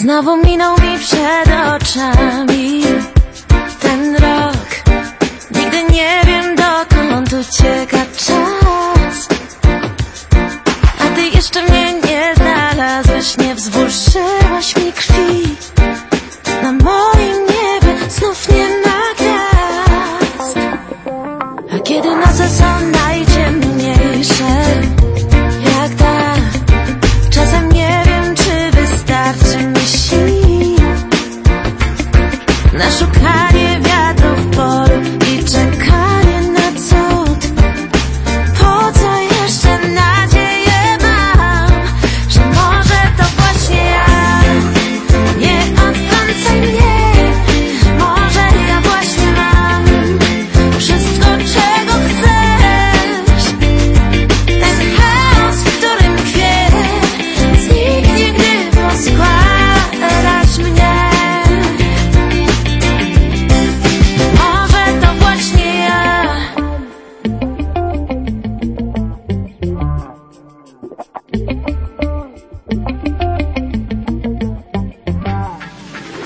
Znowu minął mi przed oczami ten rok. Nigdy nie wiem dokąd ucieka czas. A ty jeszcze mnie nie znalazłeś, nie wzburzyłaś 那首卡点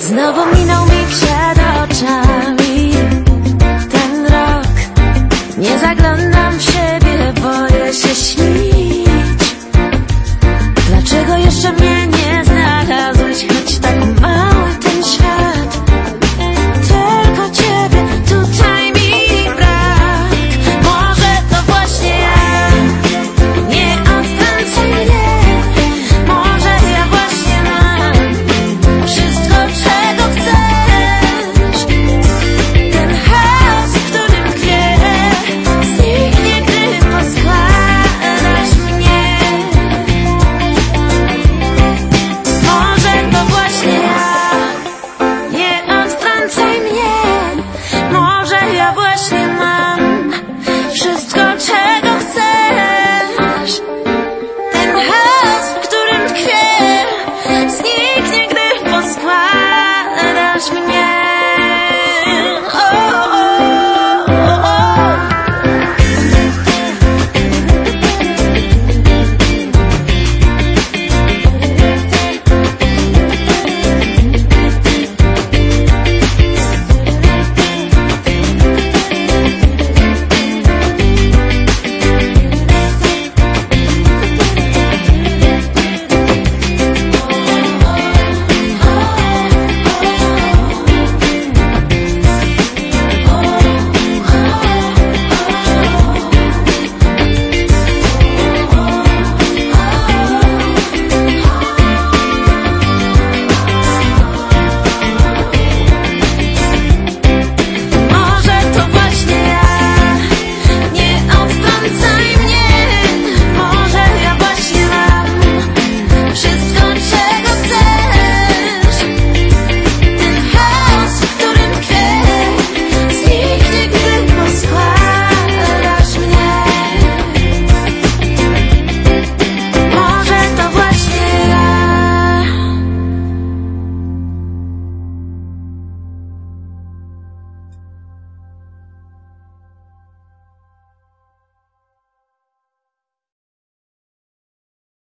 Znowu minął mi